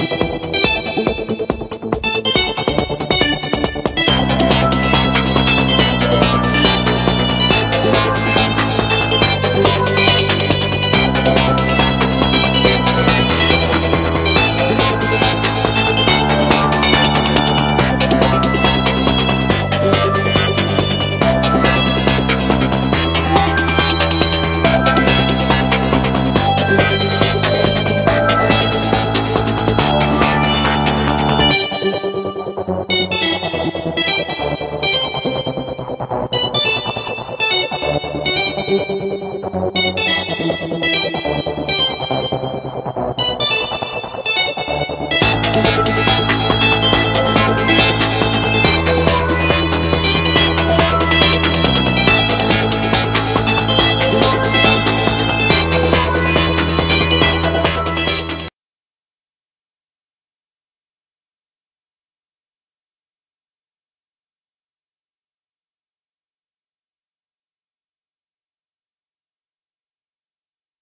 Thank you. Thank